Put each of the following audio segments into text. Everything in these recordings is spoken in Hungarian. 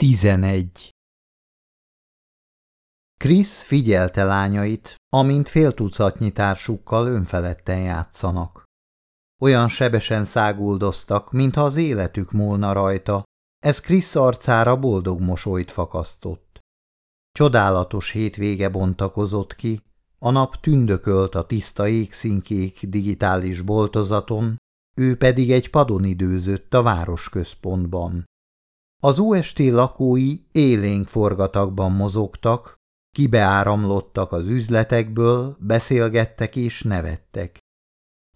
11. Krisz figyelte lányait, amint fél tucatnyi társukkal önfeledten játszanak. Olyan sebesen száguldoztak, mintha az életük múlna rajta, ez Krisz arcára boldog mosolyt fakasztott. Csodálatos hétvége bontakozott ki, a nap tündökölt a tiszta égszínkék digitális boltozaton, ő pedig egy padon időzött a városközpontban. Az UST lakói élénk forgatagban mozogtak, kibeáramlottak az üzletekből, beszélgettek és nevettek.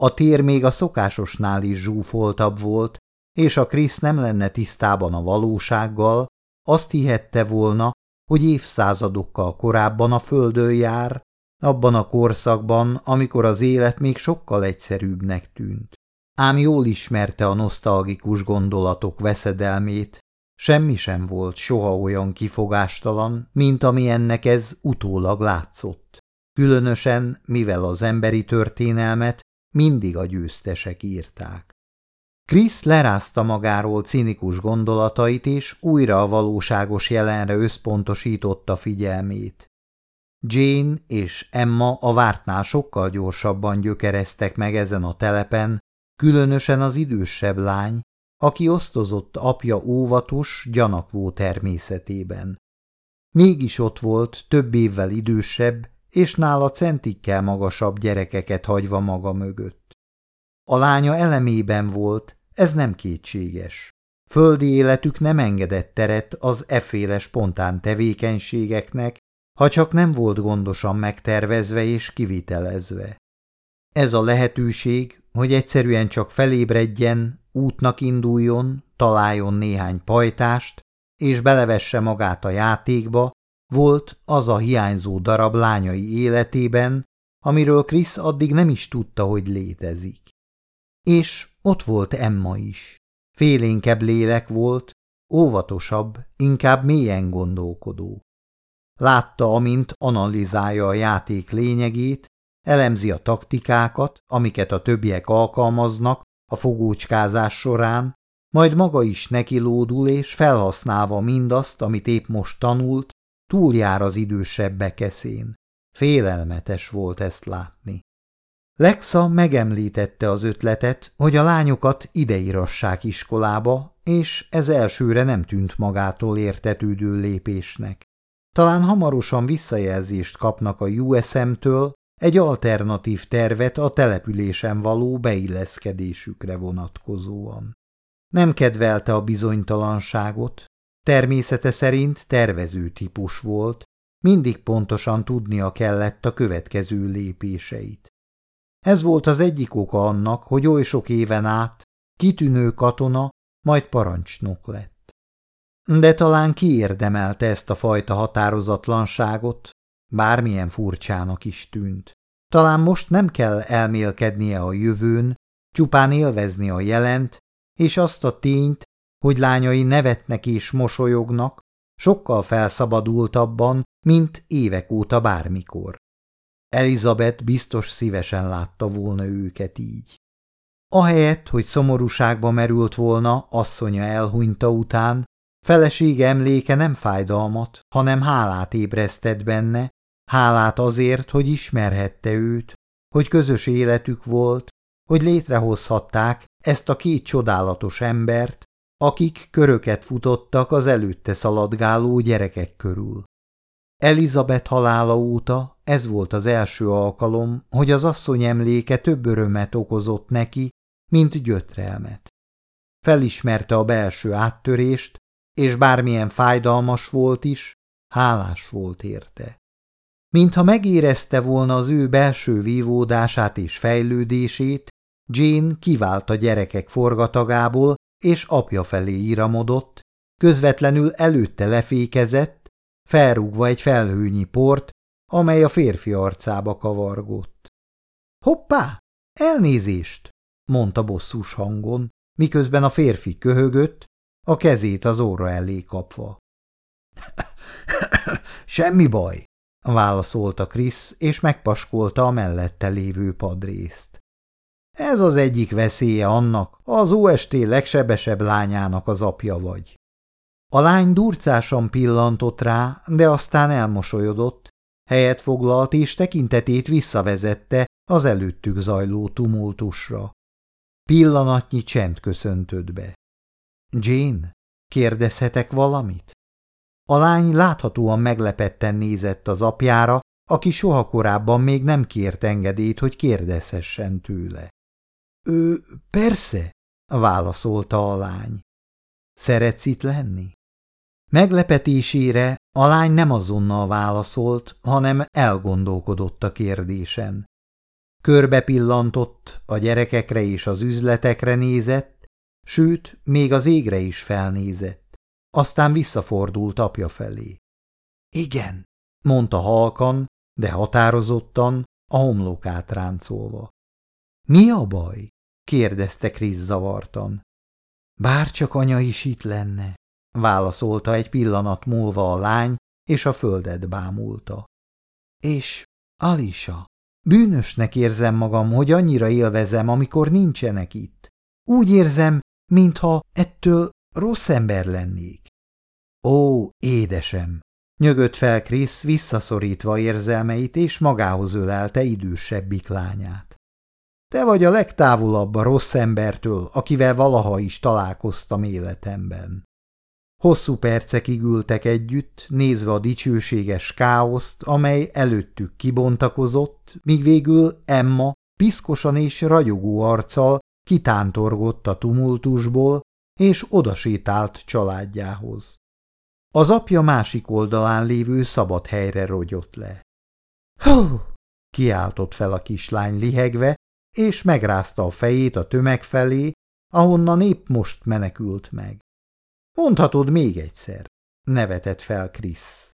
A tér még a szokásosnál is zsúfoltabb volt, és a Krisz nem lenne tisztában a valósággal, azt hihette volna, hogy évszázadokkal korábban a földön jár, abban a korszakban, amikor az élet még sokkal egyszerűbbnek tűnt. Ám jól ismerte a nosztalgikus gondolatok veszedelmét, Semmi sem volt soha olyan kifogástalan, mint ami ennek ez utólag látszott. Különösen, mivel az emberi történelmet mindig a győztesek írták. Krisz lerázta magáról cinikus gondolatait, és újra a valóságos jelenre összpontosította figyelmét. Jane és Emma a vártnál sokkal gyorsabban gyökereztek meg ezen a telepen, különösen az idősebb lány, aki osztozott apja óvatos, gyanakvó természetében. Mégis ott volt több évvel idősebb, és nála centikkel magasabb gyerekeket hagyva maga mögött. A lánya elemében volt, ez nem kétséges. Földi életük nem engedett teret az efféle spontán tevékenységeknek, ha csak nem volt gondosan megtervezve és kivitelezve. Ez a lehetőség, hogy egyszerűen csak felébredjen, útnak induljon, találjon néhány pajtást, és belevesse magát a játékba, volt az a hiányzó darab lányai életében, amiről Krisz addig nem is tudta, hogy létezik. És ott volt Emma is. Félénkebb lélek volt, óvatosabb, inkább mélyen gondolkodó. Látta, amint analizálja a játék lényegét, elemzi a taktikákat, amiket a többiek alkalmaznak, a fogócskázás során, majd maga is neki lódul és felhasználva mindazt, amit épp most tanult, túljár az idősebb eszén. Félelmetes volt ezt látni. Lexa megemlítette az ötletet, hogy a lányokat ideírassák iskolába, és ez elsőre nem tűnt magától értetődő lépésnek. Talán hamarosan visszajelzést kapnak a USM-től, egy alternatív tervet a településen való beilleszkedésükre vonatkozóan. Nem kedvelte a bizonytalanságot, természete szerint tervező típus volt, mindig pontosan tudnia kellett a következő lépéseit. Ez volt az egyik oka annak, hogy oly sok éven át kitűnő katona, majd parancsnok lett. De talán kiérdemelte ezt a fajta határozatlanságot, bármilyen furcsának is tűnt. Talán most nem kell elmélkednie a jövőn, csupán élvezni a jelent, és azt a tényt, hogy lányai nevetnek és mosolyognak, sokkal felszabadultabban, mint évek óta bármikor. Elizabeth biztos szívesen látta volna őket így. Ahelyett, hogy szomorúságba merült volna asszonya elhunyta után, felesége emléke nem fájdalmat, hanem hálát ébresztett benne, Hálát azért, hogy ismerhette őt, hogy közös életük volt, hogy létrehozhatták ezt a két csodálatos embert, akik köröket futottak az előtte szaladgáló gyerekek körül. Elizabeth halála óta ez volt az első alkalom, hogy az asszony emléke több örömet okozott neki, mint gyötrelmet. Felismerte a belső áttörést, és bármilyen fájdalmas volt is, hálás volt érte. Mintha megérezte volna az ő belső vívódását és fejlődését, Jane kivált a gyerekek forgatagából, és apja felé íramodott, közvetlenül előtte lefékezett, felrúgva egy felhőnyi port, amely a férfi arcába kavargott. – Hoppá! Elnézést! – mondta bosszús hangon, miközben a férfi köhögött, a kezét az óra elé kapva. – Semmi baj! Válaszolta Krisz, és megpaskolta a mellette lévő padrészt. Ez az egyik veszélye annak, az OST legsebesebb lányának az apja vagy. A lány durcásan pillantott rá, de aztán elmosolyodott, helyet foglalt és tekintetét visszavezette az előttük zajló tumultusra. Pillanatnyi csend köszöntött be. Jane, kérdezhetek valamit? A lány láthatóan meglepetten nézett az apjára, aki soha korábban még nem kért engedélyt, hogy kérdezhessen tőle. Ő, persze, válaszolta a lány. Szeretsz itt lenni? Meglepetésére a lány nem azonnal válaszolt, hanem elgondolkodott a kérdésen. Körbe pillantott, a gyerekekre és az üzletekre nézett, sőt, még az égre is felnézett. Aztán visszafordult apja felé. Igen, mondta halkan, de határozottan, a homlokát ráncolva. Mi a baj? kérdezte Krisz zavartan. Bárcsak anya is itt lenne, válaszolta egy pillanat múlva a lány, és a földet bámulta. És, Alisa, bűnösnek érzem magam, hogy annyira élvezem, amikor nincsenek itt. Úgy érzem, mintha ettől rossz ember lennék. Ó, édesem! Nyögött fel Krisz, visszaszorítva érzelmeit, és magához ölelte idősebbik lányát. Te vagy a legtávolabb a rossz embertől, akivel valaha is találkoztam életemben. Hosszú percekig ültek együtt, nézve a dicsőséges káoszt, amely előttük kibontakozott, míg végül Emma piszkosan és ragyogó arccal kitántorgott a tumultusból, és odasétált családjához. Az apja másik oldalán lévő szabad helyre rogyott le. – Hú! – kiáltott fel a kislány lihegve, és megrázta a fejét a tömeg felé, ahonnan épp most menekült meg. Mondhatod még egyszer, nevetett fel Krisz.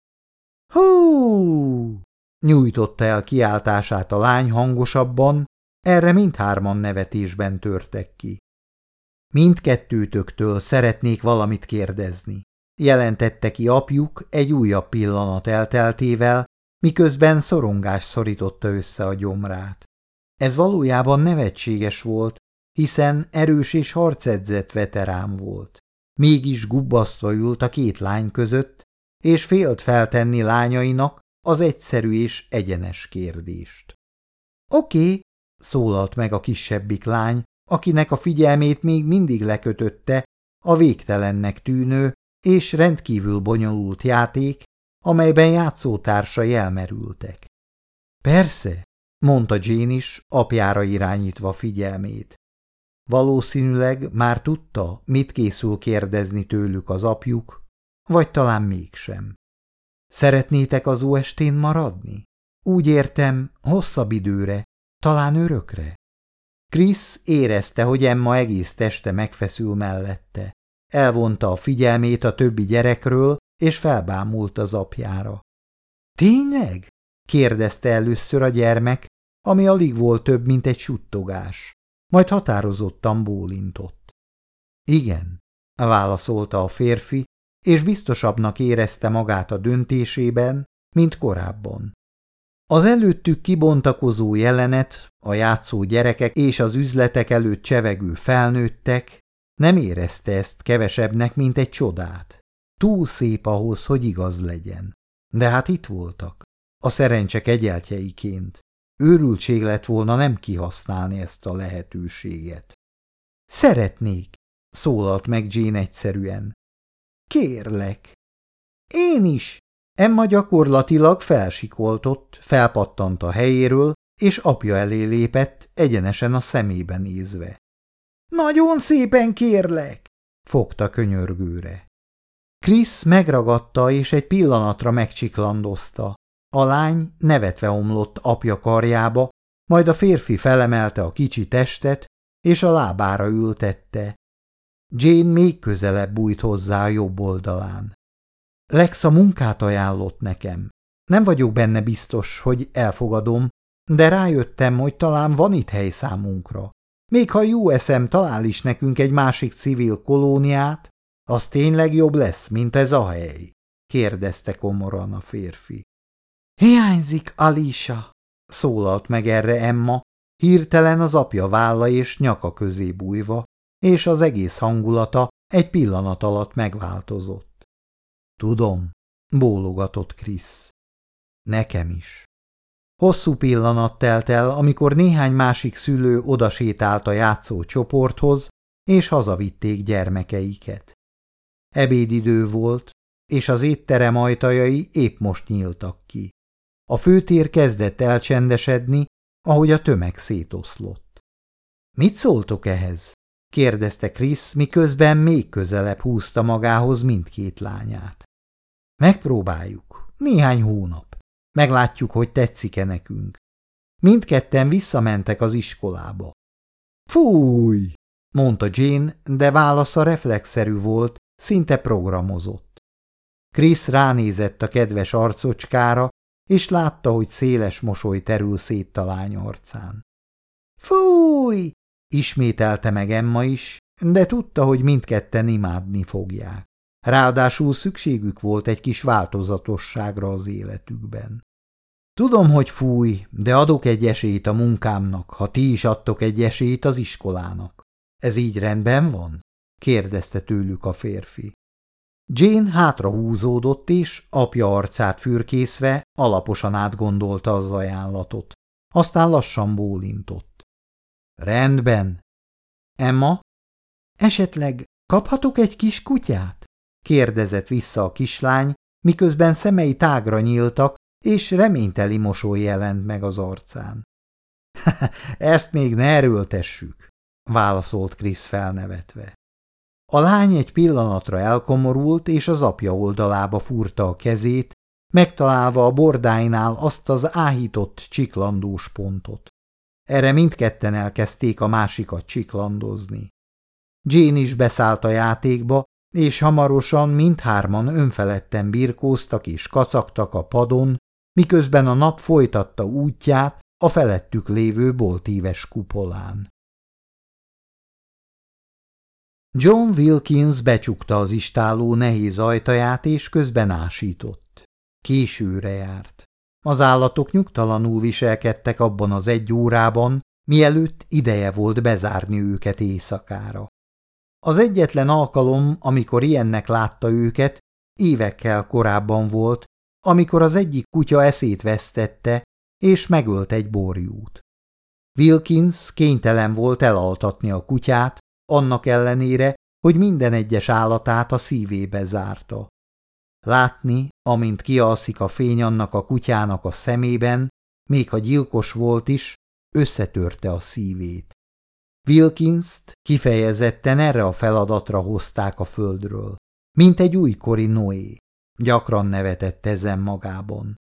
Hú! nyújtotta el kiáltását a lány hangosabban, erre mindhárman nevetésben törtek ki. Mindkettőtöktől szeretnék valamit kérdezni, jelentette ki apjuk egy újabb pillanat elteltével, miközben szorongás szorította össze a gyomrát. Ez valójában nevetséges volt, hiszen erős és harcedzett veterán volt. Mégis gubbasztva ült a két lány között, és félt feltenni lányainak az egyszerű és egyenes kérdést. Oké, okay, szólalt meg a kisebbik lány, akinek a figyelmét még mindig lekötötte a végtelennek tűnő és rendkívül bonyolult játék, amelyben játszótársai elmerültek. Persze, mondta Jane is, apjára irányítva figyelmét. Valószínűleg már tudta, mit készül kérdezni tőlük az apjuk, vagy talán mégsem. Szeretnétek az estén maradni? Úgy értem, hosszabb időre, talán örökre? Krisz érezte, hogy Emma egész teste megfeszül mellette. Elvonta a figyelmét a többi gyerekről, és felbámult az apjára. Tényleg? kérdezte először a gyermek, ami alig volt több, mint egy suttogás. Majd határozottan bólintott. Igen, válaszolta a férfi, és biztosabbnak érezte magát a döntésében, mint korábban. Az előttük kibontakozó jelenet, a játszó gyerekek és az üzletek előtt csevegő felnőttek nem érezte ezt kevesebbnek, mint egy csodát. Túl szép ahhoz, hogy igaz legyen. De hát itt voltak, a szerencsek egyeltjeiként. Őrültség lett volna nem kihasználni ezt a lehetőséget. Szeretnék, szólalt meg Jane egyszerűen. Kérlek. Én is. Emma gyakorlatilag felsikoltott, felpattant a helyéről, és apja elé lépett, egyenesen a szemébe nézve. Nagyon szépen kérlek, fogta könyörgőre. Krisz megragadta, és egy pillanatra megcsiklandozta. A lány nevetve omlott apja karjába, majd a férfi felemelte a kicsi testet, és a lábára ültette. Jane még közelebb bújt hozzá a jobb oldalán. Lex a munkát ajánlott nekem. Nem vagyok benne biztos, hogy elfogadom, de rájöttem, hogy talán van itt hely számunkra. Még ha jó eszem talál is nekünk egy másik civil kolóniát, az tényleg jobb lesz, mint ez a hely? kérdezte komoran a férfi. Hiányzik Alisa, szólalt meg erre Emma, hirtelen az apja válla és nyaka közé bújva, és az egész hangulata egy pillanat alatt megváltozott. Tudom, bólogatott Krisz. Nekem is. Hosszú pillanat telt el, amikor néhány másik szülő odasétált a játszó csoporthoz, és hazavitték gyermekeiket. Ebédidő volt, és az étterem ajtajai épp most nyíltak ki. A főtér kezdett elcsendesedni, ahogy a tömeg szétoszlott. – Mit szóltok ehhez? – kérdezte Krisz, miközben még közelebb húzta magához mindkét lányát. – Megpróbáljuk. Néhány hónap. Meglátjuk, hogy tetszik-e nekünk. Mindketten visszamentek az iskolába. – Fúj! – mondta Jane, de válasza reflexzerű volt, szinte programozott. Krisz ránézett a kedves arcocskára, és látta, hogy széles mosoly terül szét a lány arcán. Fúj! ismételte meg Emma is, de tudta, hogy mindketten imádni fogják. Ráadásul szükségük volt egy kis változatosságra az életükben. Tudom, hogy fúj, de adok egy esélyt a munkámnak, ha ti is adtok egy esélyt az iskolának. Ez így rendben van? kérdezte tőlük a férfi. Jane hátra húzódott, és apja arcát fürkészve alaposan átgondolta az ajánlatot. Aztán lassan bólintott. Rendben. Emma? Esetleg kaphatok egy kis kutyát? Kérdezett vissza a kislány, miközben szemei tágra nyíltak, és reményteli mosoly jelent meg az arcán. – Ezt még ne erőltessük, válaszolt Krisz felnevetve. A lány egy pillanatra elkomorult, és az apja oldalába furta a kezét, megtalálva a bordáinál azt az áhított csiklandós pontot. Erre mindketten elkezdték a másikat csiklandozni. Jane is beszállt a játékba, és hamarosan mindhárman önfeledten birkóztak és kacagtak a padon, miközben a nap folytatta útját a felettük lévő boltíves kupolán. John Wilkins becsukta az istáló nehéz ajtaját, és közben ásított. Későre járt. Az állatok nyugtalanul viselkedtek abban az egy órában, mielőtt ideje volt bezárni őket éjszakára. Az egyetlen alkalom, amikor ilyennek látta őket, évekkel korábban volt, amikor az egyik kutya eszét vesztette, és megölt egy borjút. Wilkins kénytelen volt elaltatni a kutyát, annak ellenére, hogy minden egyes állatát a szívébe zárta. Látni, amint kialszik a fény annak a kutyának a szemében, még ha gyilkos volt is, összetörte a szívét. Wilkins-t kifejezetten erre a feladatra hozták a földről, mint egy újkori Noé. Gyakran nevetett ezen magában.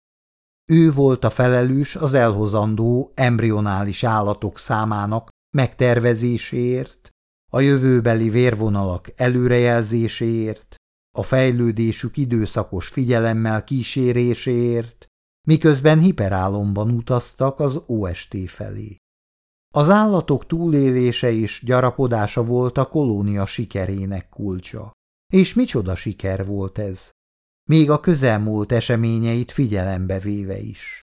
Ő volt a felelős az elhozandó embrionális állatok számának megtervezéséért, a jövőbeli vérvonalak előrejelzéséért, a fejlődésük időszakos figyelemmel kíséréséért, miközben hiperálomban utaztak az OST felé. Az állatok túlélése és gyarapodása volt a kolónia sikerének kulcsa. És micsoda siker volt ez, még a közelmúlt eseményeit figyelembe véve is.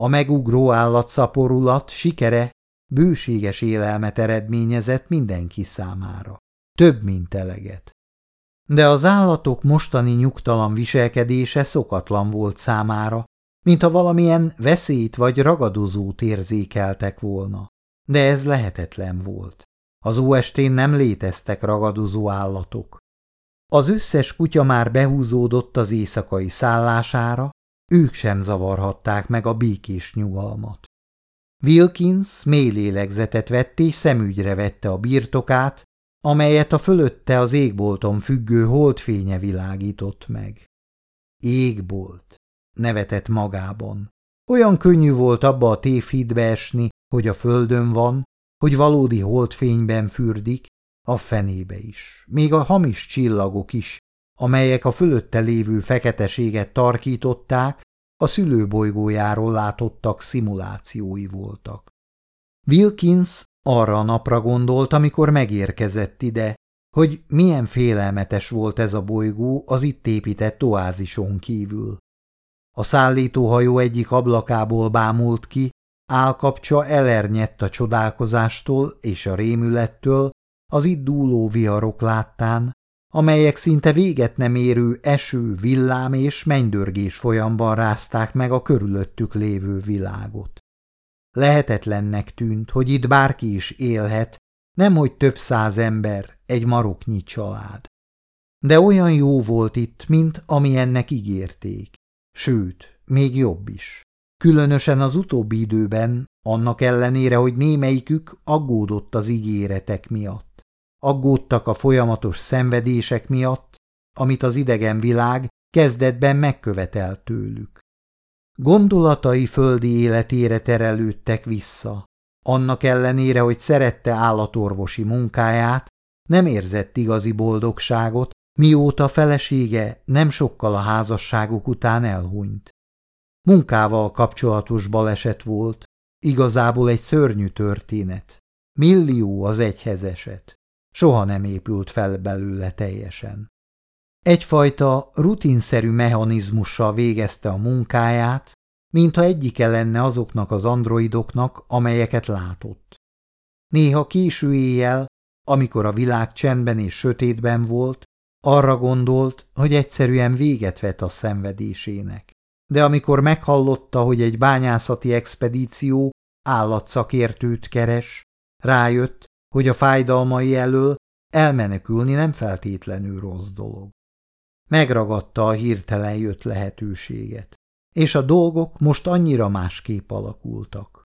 A megugró állatszaporulat sikere bőséges élelmet eredményezett mindenki számára. Több, mint eleget. De az állatok mostani nyugtalan viselkedése szokatlan volt számára, mintha valamilyen veszélyt vagy ragadozót érzékeltek volna. De ez lehetetlen volt. Az OST-n nem léteztek ragadozó állatok. Az összes kutya már behúzódott az éjszakai szállására, ők sem zavarhatták meg a békés nyugalmat. Wilkins mély lélegzetet vett és szemügyre vette a birtokát, amelyet a fölötte az égbolton függő holdfénye világított meg. Égbolt, nevetett magában. Olyan könnyű volt abba a tévhídbe esni, hogy a földön van, hogy valódi holdfényben fürdik, a fenébe is, még a hamis csillagok is, amelyek a fölötte lévő feketeséget tarkították, a szülőbolygójáról látottak szimulációi voltak. Wilkins arra a napra gondolt, amikor megérkezett ide, hogy milyen félelmetes volt ez a bolygó az itt épített oázison kívül. A szállítóhajó egyik ablakából bámult ki, állkapcsa elernyett a csodálkozástól és a rémülettől, az itt dúló viharok láttán, amelyek szinte véget nem érő eső, villám és mennydörgés folyamban rázták meg a körülöttük lévő világot. Lehetetlennek tűnt, hogy itt bárki is élhet, nemhogy több száz ember, egy maroknyi család. De olyan jó volt itt, mint ami ennek ígérték. Sőt, még jobb is. Különösen az utóbbi időben, annak ellenére, hogy némelyikük aggódott az ígéretek miatt. Aggódtak a folyamatos szenvedések miatt, amit az idegen világ kezdetben megkövetelt tőlük. Gondolatai földi életére terelődtek vissza. Annak ellenére, hogy szerette állatorvosi munkáját, nem érzett igazi boldogságot, mióta felesége nem sokkal a házasságuk után elhunyt. Munkával kapcsolatos baleset volt, igazából egy szörnyű történet. Millió az egyhez esett. Soha nem épült fel belőle teljesen. Egyfajta rutinszerű mechanizmussal végezte a munkáját, mintha egyike lenne azoknak az androidoknak, amelyeket látott. Néha késő éjjel, amikor a világ csendben és sötétben volt, arra gondolt, hogy egyszerűen véget vet a szenvedésének. De amikor meghallotta, hogy egy bányászati expedíció állatszakértőt keres, rájött, hogy a fájdalmai elől elmenekülni nem feltétlenül rossz dolog. Megragadta a hirtelen jött lehetőséget, és a dolgok most annyira másképp alakultak.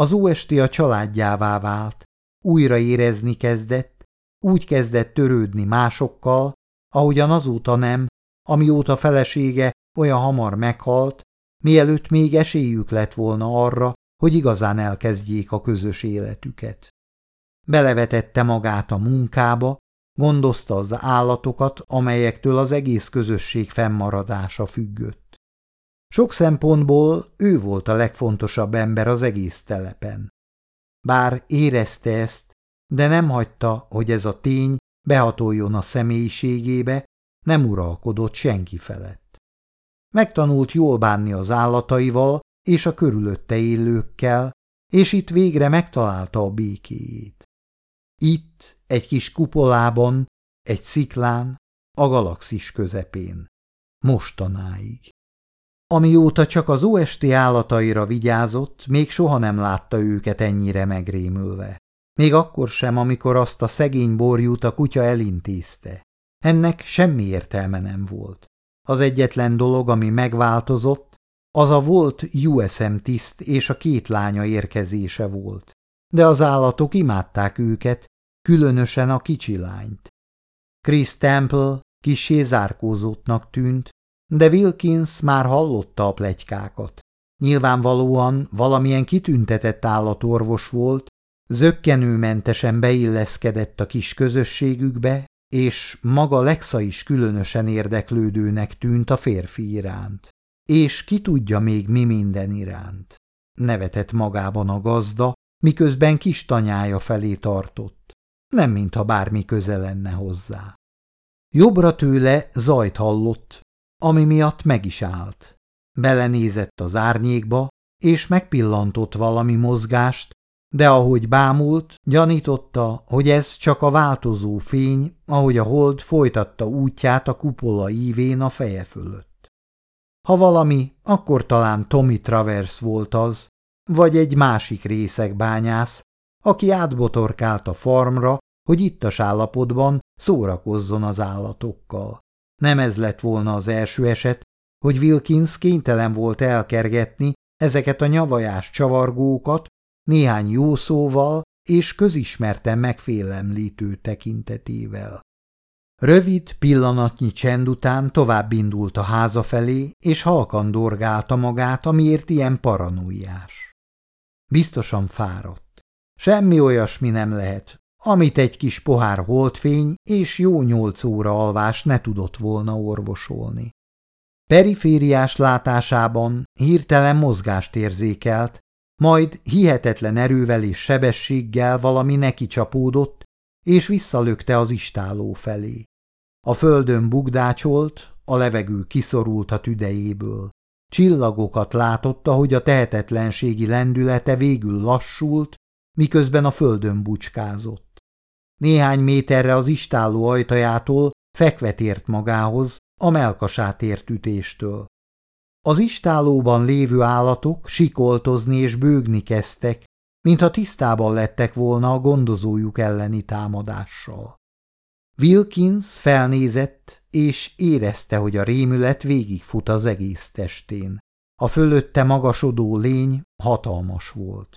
Az OST a családjává vált, újra érezni kezdett, úgy kezdett törődni másokkal, ahogyan azóta nem, amióta felesége olyan hamar meghalt, mielőtt még esélyük lett volna arra, hogy igazán elkezdjék a közös életüket. Belevetette magát a munkába, gondozta az állatokat, amelyektől az egész közösség fennmaradása függött. Sok szempontból ő volt a legfontosabb ember az egész telepen. Bár érezte ezt, de nem hagyta, hogy ez a tény behatoljon a személyiségébe, nem uralkodott senki felett. Megtanult jól bánni az állataival és a körülötte élőkkel, és itt végre megtalálta a békéjét. Itt, egy kis kupolában, egy sziklán, a galaxis közepén. Mostanáig. Amióta csak az OST állataira vigyázott, még soha nem látta őket ennyire megrémülve. Még akkor sem, amikor azt a szegény borjút a kutya elintézte. Ennek semmi értelme nem volt. Az egyetlen dolog, ami megváltozott, az a volt USM tiszt és a két lánya érkezése volt. De az állatok imádták őket, különösen a kicsi lányt. Chris Temple kisé zárkózottnak tűnt, de Wilkins már hallotta a plegykákat. Nyilvánvalóan valamilyen kitüntetett állatorvos volt, zöggenőmentesen beilleszkedett a kis közösségükbe, és maga Lexa is különösen érdeklődőnek tűnt a férfi iránt. És ki tudja még mi minden iránt. Nevetett magában a gazda, miközben kis tanyája felé tartott. Nem mintha bármi köze lenne hozzá. Jobbra tőle zajt hallott, ami miatt meg is állt. Belenézett az árnyékba, és megpillantott valami mozgást, de ahogy bámult, gyanította, hogy ez csak a változó fény, ahogy a hold folytatta útját a kupola ívén a feje fölött. Ha valami, akkor talán Tommy Travers volt az, vagy egy másik részekbányász, aki átbotorkált a farmra, hogy ittas állapotban szórakozzon az állatokkal. Nem ez lett volna az első eset, hogy Wilkins kénytelen volt elkergetni ezeket a nyavajás csavargókat, néhány jó szóval és közismerten megfélemlítő tekintetével. Rövid, pillanatnyi csend után tovább indult a háza felé, és halkan dorgálta magát, amiért ilyen paranoiás. Biztosan fáradt. Semmi olyasmi nem lehet, amit egy kis pohár holdfény és jó nyolc óra alvás ne tudott volna orvosolni. Perifériás látásában hirtelen mozgást érzékelt, majd hihetetlen erővel és sebességgel valami neki csapódott, és visszalökte az istáló felé. A földön bugdácsolt, a levegő kiszorult a tüdejéből. Csillagokat látott, ahogy a tehetetlenségi lendülete végül lassult, miközben a földön bucskázott. Néhány méterre az istáló ajtajától fekvet ért magához, a melkasát ért ütéstől. Az istálóban lévő állatok sikoltozni és bőgni kezdtek, mintha tisztában lettek volna a gondozójuk elleni támadással. Wilkins felnézett, és érezte, hogy a rémület végigfut az egész testén. A fölötte magasodó lény hatalmas volt.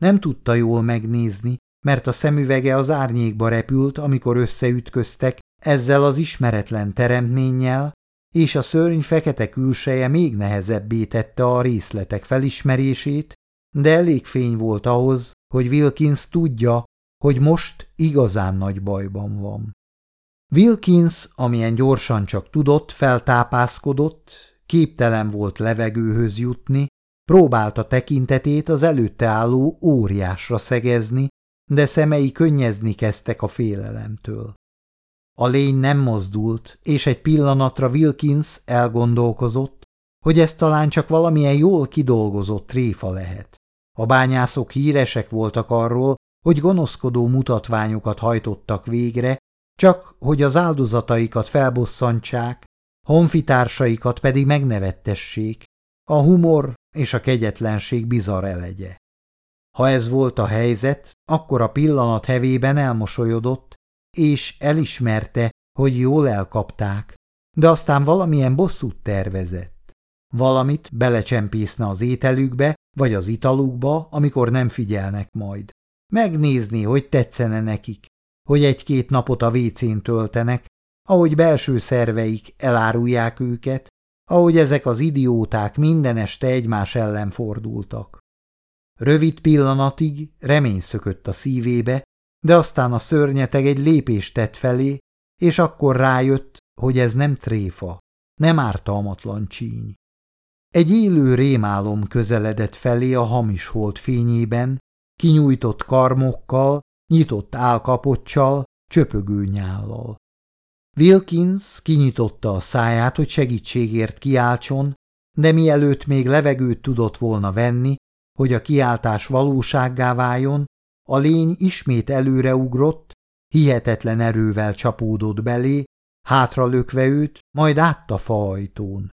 Nem tudta jól megnézni, mert a szemüvege az árnyékba repült, amikor összeütköztek ezzel az ismeretlen teremtménnyel, és a szörny fekete külseje még nehezebbé tette a részletek felismerését, de elég fény volt ahhoz, hogy Wilkins tudja, hogy most igazán nagy bajban van. Wilkins, amilyen gyorsan csak tudott, feltápászkodott, képtelen volt levegőhöz jutni, próbálta tekintetét az előtte álló óriásra szegezni, de szemei könnyezni kezdtek a félelemtől. A lény nem mozdult, és egy pillanatra Wilkins elgondolkozott, hogy ez talán csak valamilyen jól kidolgozott tréfa lehet. A bányászok híresek voltak arról, hogy gonoszkodó mutatványokat hajtottak végre, csak hogy az áldozataikat felbosszantsák, honfitársaikat pedig megnevettessék, a humor és a kegyetlenség bizarr elegye. Ha ez volt a helyzet, akkor a pillanat hevében elmosolyodott, és elismerte, hogy jól elkapták, de aztán valamilyen bosszút tervezett. Valamit belecsempészne az ételükbe, vagy az italukba, amikor nem figyelnek majd. Megnézni, hogy tetszene nekik, hogy egy-két napot a vécén töltenek, ahogy belső szerveik elárulják őket, ahogy ezek az idióták minden este egymás ellen fordultak. Rövid pillanatig remény szökött a szívébe, de aztán a szörnyeteg egy lépést tett felé, és akkor rájött, hogy ez nem tréfa, nem ártalmatlan csíny. Egy élő rémálom közeledett felé a hamis hold fényében, kinyújtott karmokkal, nyitott álkapocsal, csöpögő nyállal. Wilkins kinyitotta a száját, hogy segítségért kiáltson, de mielőtt még levegőt tudott volna venni, hogy a kiáltás valósággá váljon, a lény ismét előreugrott, hihetetlen erővel csapódott belé, hátra lökve őt, majd át a faajtón.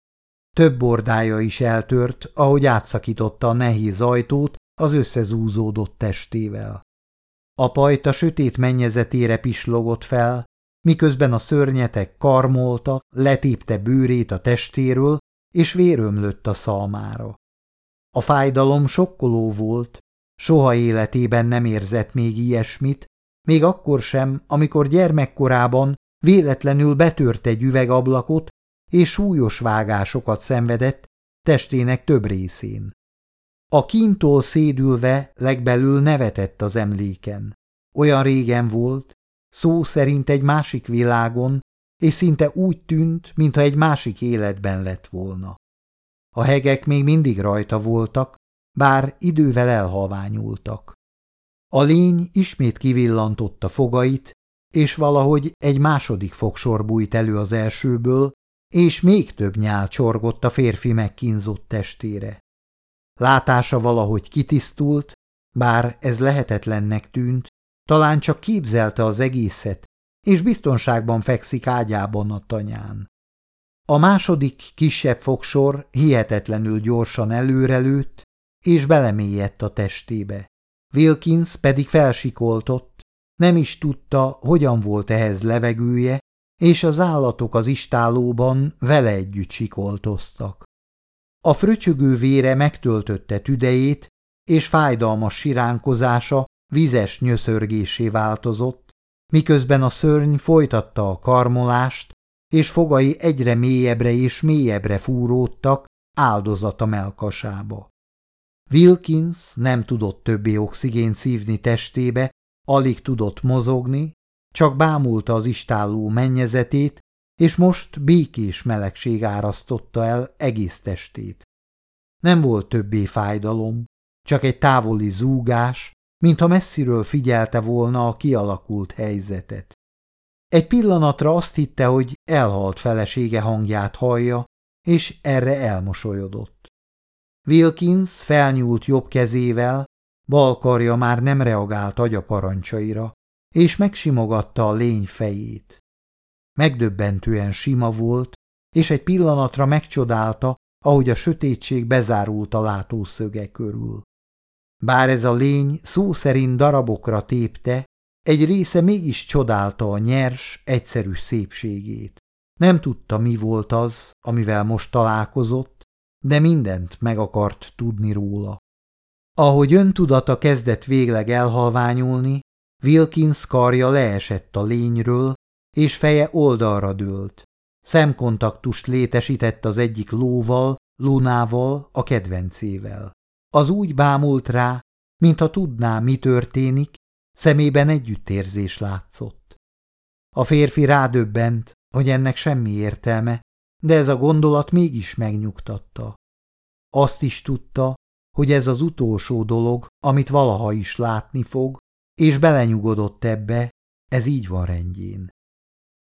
Több bordája is eltört, ahogy átszakította a nehéz ajtót az összezúzódott testével. A pajta sötét mennyezetére pislogott fel, miközben a szörnyetek karmoltak, letépte bőrét a testéről, és vérömlött a szalmára. A fájdalom sokkoló volt, soha életében nem érzett még ilyesmit, még akkor sem, amikor gyermekkorában véletlenül betört egy üvegablakot, és súlyos vágásokat szenvedett testének több részén. A kintól szédülve legbelül nevetett az emléken. Olyan régen volt, szó szerint egy másik világon, és szinte úgy tűnt, mintha egy másik életben lett volna. A hegek még mindig rajta voltak, bár idővel elhalványultak. A lény ismét kivillantotta fogait, és valahogy egy második fogsor bújt elő az elsőből, és még több nyál csorgott a férfi megkínzott testére. Látása valahogy kitisztult, bár ez lehetetlennek tűnt, talán csak képzelte az egészet, és biztonságban fekszik ágyában a tanyán. A második, kisebb fogsor hihetetlenül gyorsan előrelőtt, és belemélyedt a testébe. Wilkins pedig felsikoltott, nem is tudta, hogyan volt ehhez levegője, és az állatok az istálóban vele együtt sikoltoztak. A fröcsögő vére megtöltötte tüdejét, és fájdalmas siránkozása vizes nyöszörgésé változott, miközben a szörny folytatta a karmolást, és fogai egyre mélyebbre és mélyebbre fúródtak áldozata melkasába. Wilkins nem tudott többé oxigént szívni testébe, alig tudott mozogni, csak bámulta az istáló mennyezetét, és most békés melegség árasztotta el egész testét. Nem volt többé fájdalom, csak egy távoli zúgás, mintha messziről figyelte volna a kialakult helyzetet. Egy pillanatra azt hitte, hogy elhalt felesége hangját hallja, és erre elmosolyodott. Wilkins felnyúlt jobb kezével, bal karja már nem reagált agya parancsaira, és megsimogatta a lény fejét. Megdöbbentően sima volt, és egy pillanatra megcsodálta, ahogy a sötétség bezárult a látószöge körül. Bár ez a lény szó szerint darabokra tépte, egy része mégis csodálta a nyers, egyszerű szépségét. Nem tudta, mi volt az, amivel most találkozott, de mindent meg akart tudni róla. Ahogy öntudata kezdett végleg elhalványulni, Wilkins karja leesett a lényről, és feje oldalra dőlt. Szemkontaktust létesített az egyik lóval, Lunával, a kedvencével. Az úgy bámult rá, mintha tudná, mi történik, szemében együttérzés látszott. A férfi rádöbbent, hogy ennek semmi értelme, de ez a gondolat mégis megnyugtatta. Azt is tudta, hogy ez az utolsó dolog, amit valaha is látni fog, és belenyugodott ebbe, ez így van rendjén.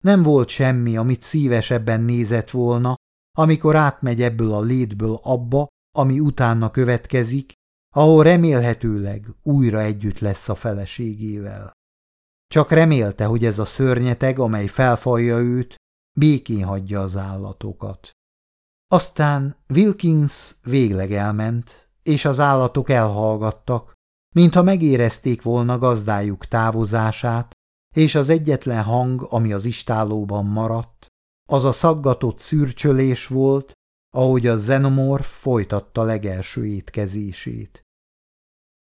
Nem volt semmi, amit szívesebben nézett volna, amikor átmegy ebből a létből abba, ami utána következik, ahol remélhetőleg újra együtt lesz a feleségével. Csak remélte, hogy ez a szörnyeteg, amely felfalja őt, békén hagyja az állatokat. Aztán Wilkins végleg elment, és az állatok elhallgattak, mintha megérezték volna gazdájuk távozását, és az egyetlen hang, ami az istálóban maradt, az a szaggatott szürcsölés volt, ahogy a xenomorf folytatta legelső étkezését.